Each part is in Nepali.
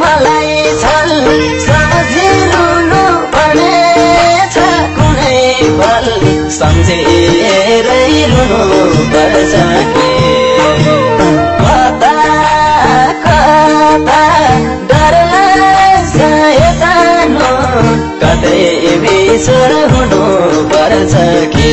मलाई छल सम्झिनु पर्नेछ कुनै पल। सम्झेरै रुनु पर्छ डर कतै बिसोर हुनु पर्छ कि?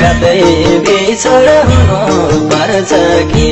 कतै बिछोड हुनु पर्छ कि?